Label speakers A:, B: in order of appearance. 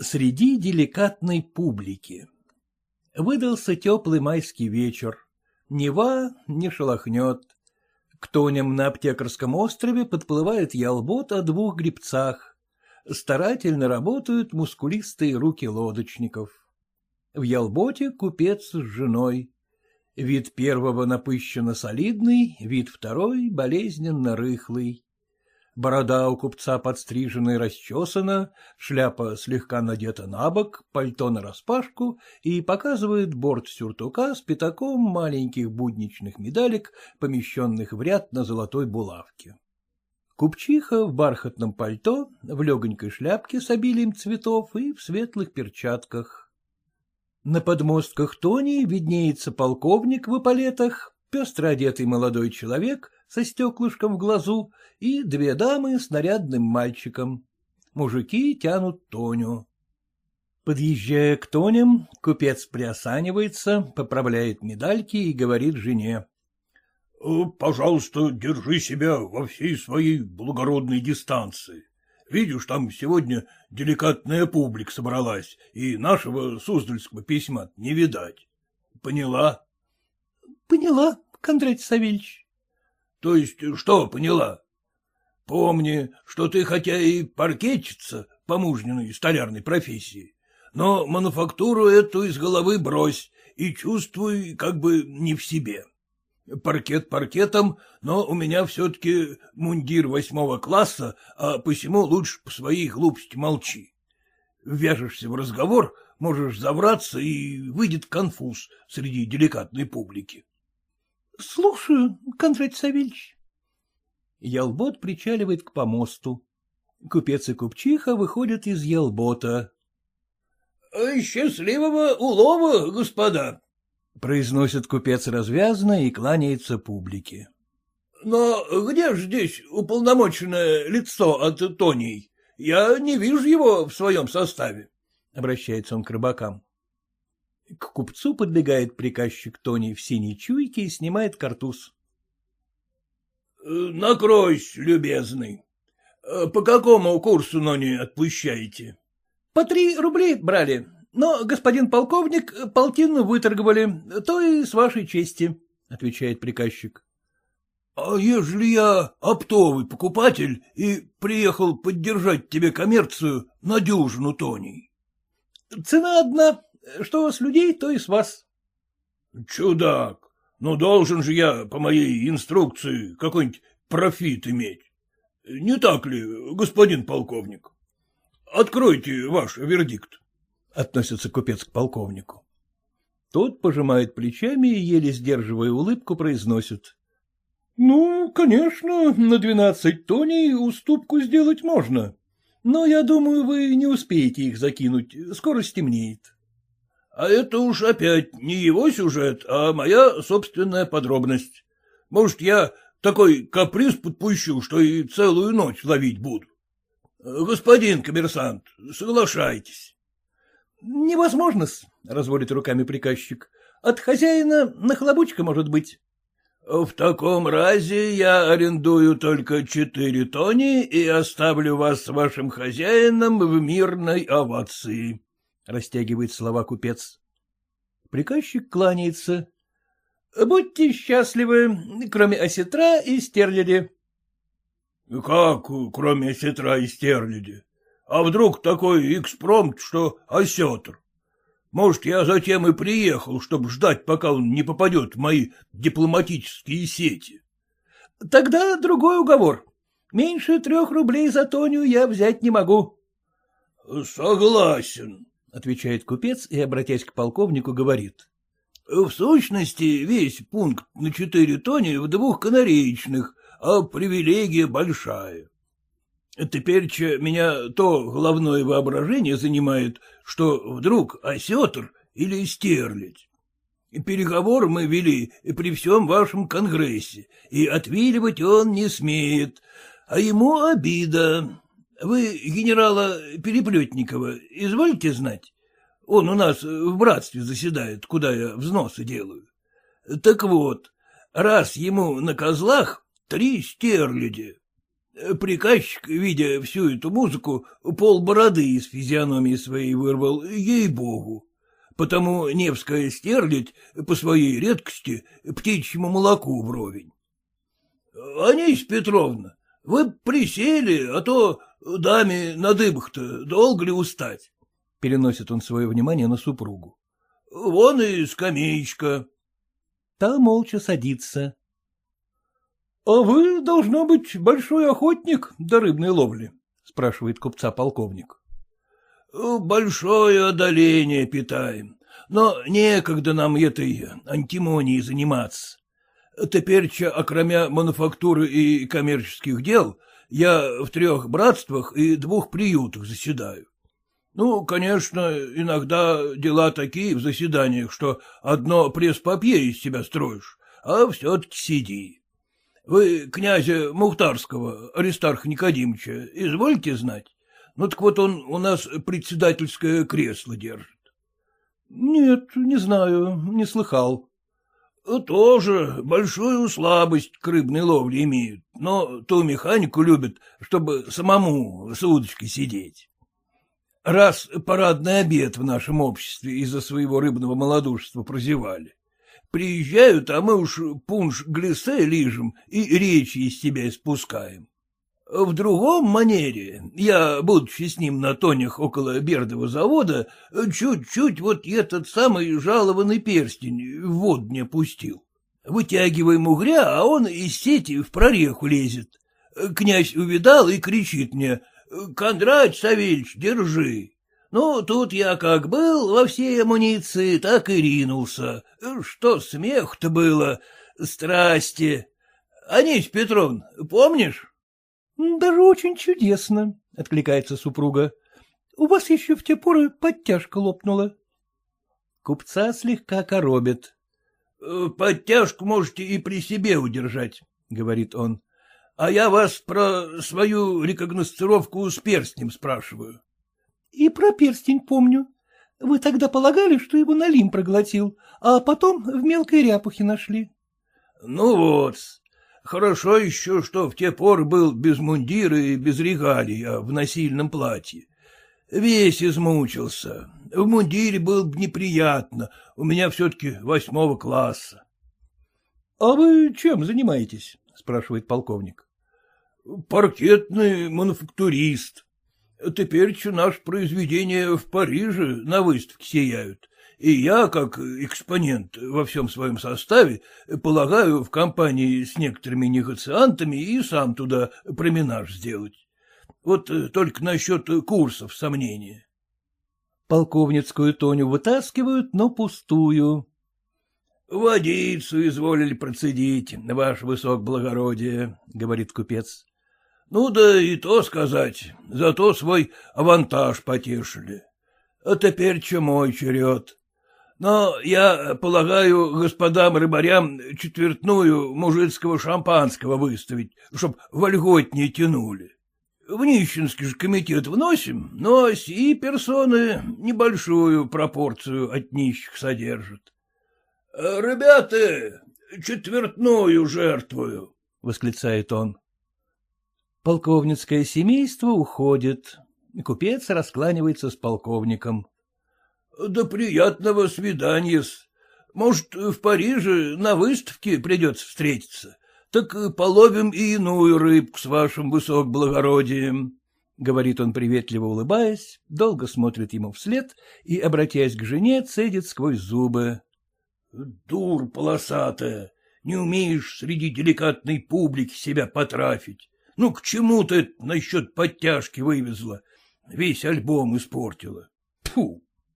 A: Среди деликатной публики Выдался теплый майский вечер. Нева не шелохнет. К тоням на аптекарском острове подплывает ялбот о двух грибцах. Старательно работают мускулистые руки лодочников. В ялботе купец с женой. Вид первого напыщенно солидный, вид второй болезненно рыхлый. Борода у купца подстрижена и расчесана, шляпа слегка надета на бок, пальто нараспашку и показывает борт сюртука с пятаком маленьких будничных медалек, помещенных в ряд на золотой булавке. Купчиха в бархатном пальто, в легонькой шляпке с обилием цветов и в светлых перчатках. На подмостках Тони виднеется полковник в эполетах, пестро одетый молодой человек со стеклышком в глазу и две дамы с нарядным мальчиком. Мужики тянут Тоню. Подъезжая к Тоням, купец приосанивается, поправляет медальки и говорит жене.
B: «Э, — Пожалуйста, держи себя во всей своей благородной дистанции. Видишь, там сегодня деликатная публика собралась, и нашего Суздальского письма не видать. Поняла?
C: — Поняла, Кондратий Савельевич.
B: — То есть что поняла? Помни, что ты хотя и паркетчица по мужниной столярной профессии, но мануфактуру эту из головы брось и чувствуй как бы не в себе. Паркет паркетом, но у меня все-таки мундир восьмого класса, а посему лучше по своей глупости молчи. Вяжешься в разговор, можешь завраться, и выйдет конфуз среди деликатной публики.
C: — Слушаю, Кондратий Савельевич.
A: Ялбот причаливает к помосту. Купец и купчиха выходят из ялбота.
B: — Счастливого улова, господа!
A: — произносит купец развязно и кланяется публике.
B: — Но где же здесь уполномоченное лицо от Тоней? Я не вижу его в своем составе, — обращается он к рыбакам.
A: К купцу подбегает приказчик Тони в синей чуйке и снимает картуз.
B: «Э, — Накройся, любезный. Э, по какому курсу, но не отпущаете?
C: — По три рубли брали, но господин полковник полтину выторговали, то и с вашей чести, — отвечает приказчик.
B: — А ежели я оптовый покупатель и приехал поддержать тебе коммерцию на дюжину тоней?
C: — Цена одна, что с людей, то и с вас.
B: — Чудак, ну должен же я, по моей инструкции, какой-нибудь профит иметь. Не так ли, господин полковник? Откройте ваш вердикт. — относится купец к полковнику.
A: Тот пожимает плечами и, еле сдерживая улыбку, произносит.
C: — Ну, конечно, на двенадцать тоней уступку сделать можно. Но я думаю, вы не успеете их закинуть, скоро стемнеет.
B: А это уж опять не его сюжет, а моя собственная подробность. Может, я такой каприз подпущу, что и целую ночь ловить буду. Господин коммерсант, соглашайтесь.
C: — Невозможно-с, — разводит руками приказчик. — От хозяина нахлобучка может быть.
B: — В таком разе я арендую только четыре тони и оставлю вас с вашим хозяином в мирной овации
A: растягивает слова купец. Приказчик кланяется.
C: — Будьте счастливы, кроме осетра и стерляди.
B: — Как, кроме осетра и стерляди? А вдруг такой экспромт, что осетр? Может, я затем и приехал, чтобы ждать, пока он не попадет в мои дипломатические сети.
C: — Тогда другой уговор. Меньше трех рублей за Тоню я взять не могу.
B: — Согласен, —
A: отвечает купец и, обратясь к полковнику, говорит.
B: — В сущности, весь пункт на четыре тони в двух канареечных, а привилегия большая. Теперь меня то головное воображение занимает, что вдруг осетр или стерлядь. Переговор мы вели при всем вашем конгрессе, и отвиливать он не смеет, а ему обида. Вы генерала Переплетникова изволите знать? Он у нас в братстве заседает, куда я взносы делаю. Так вот, раз ему на козлах три стерляди. Приказчик, видя всю эту музыку, пол бороды из физиономии своей вырвал, ей-богу. Потому Невская стерлядь по своей редкости птичьему молоку вровень. — Анись Петровна, вы присели, а то даме на дыбах-то долго ли устать?
A: — переносит он свое внимание на супругу.
B: — Вон и скамеечка.
A: Та молча садится.
C: — А вы, должно быть, большой охотник до рыбной ловли? — спрашивает купца полковник.
B: — Большое одоление питаем, но некогда нам этой антимонией заниматься. Теперь, окромя мануфактуры и коммерческих дел, я в трех братствах и двух приютах заседаю. Ну, конечно, иногда дела такие в заседаниях, что одно пресс-папье из себя строишь, а все-таки сиди. Вы князя Мухтарского, Аристарха Никодимовича, извольте знать? Ну так вот он у нас председательское кресло держит.
C: — Нет, не знаю, не слыхал.
B: — Тоже большую слабость к рыбной ловле имеют, но ту механику любят, чтобы самому с удочкой сидеть. Раз парадный обед в нашем обществе из-за своего рыбного малодушества прозевали. Приезжают, а мы уж пунш глиссе лижем и речи из себя испускаем. В другом манере я, будучи с ним на тонях около Бердова завода, чуть-чуть вот этот самый жалованный перстень в воду не пустил. Вытягиваем угря, а он из сети в прореху лезет. Князь увидал и кричит мне, «Кондрать Савельич, держи!» Ну, тут я как был во всей амуниции, так и ринулся. Что смех-то было, страсти. Анись Петровна, помнишь?
A: — Даже очень чудесно, — откликается супруга. — У вас еще в те поры подтяжка лопнула. Купца слегка коробит.
B: — Подтяжку можете и при себе удержать, — говорит он. — А я вас про свою рекогносцировку с перстнем спрашиваю.
A: — И про перстень помню. Вы тогда полагали, что его налим проглотил, а потом в мелкой ряпухе нашли.
B: — Ну вот, Хорошо еще, что в те поры был без мундира и без регалий, а в насильном платье. Весь измучился. В мундире было бы неприятно, у меня все-таки восьмого класса.
C: — А вы чем занимаетесь? — спрашивает полковник.
B: — Паркетный мануфактурист. Теперь наше произведение в Париже на выставке сияют. И я, как экспонент во всем своем составе, полагаю в компании с некоторыми негациантами и сам туда променаж сделать. Вот э, только насчет курсов сомнения.
A: Полковницкую Тоню вытаскивают, но пустую.
B: — Водицу изволили процедить, ваше высокоблагородие, — говорит купец. — Ну да и то сказать, зато свой авантаж потешили. А теперь че мой черед. Но я полагаю господам рыбарям четвертную мужицкого шампанского выставить, чтоб вольготнее тянули. В нищенский же комитет вносим, но сии персоны небольшую пропорцию от нищих содержат. — Ребята, четвертную жертвую, — восклицает он.
A: Полковницкое семейство уходит. Купец раскланивается с полковником.
B: — Да приятного свидания -с. Может, в Париже на выставке придется встретиться. Так половим и иную рыбку с вашим высокоблагородием, — говорит он, приветливо улыбаясь, долго смотрит ему вслед и, обратясь к жене, цедит сквозь зубы. — Дур полосатая, не умеешь среди деликатной публики себя потрафить. Ну, к чему ты насчет подтяжки вывезла? Весь альбом испортила. Фу!